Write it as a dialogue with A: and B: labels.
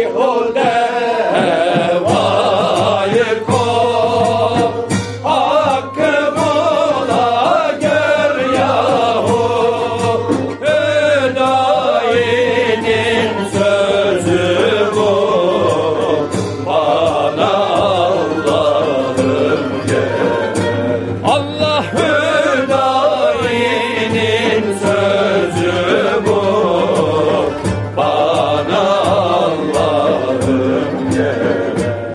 A: hold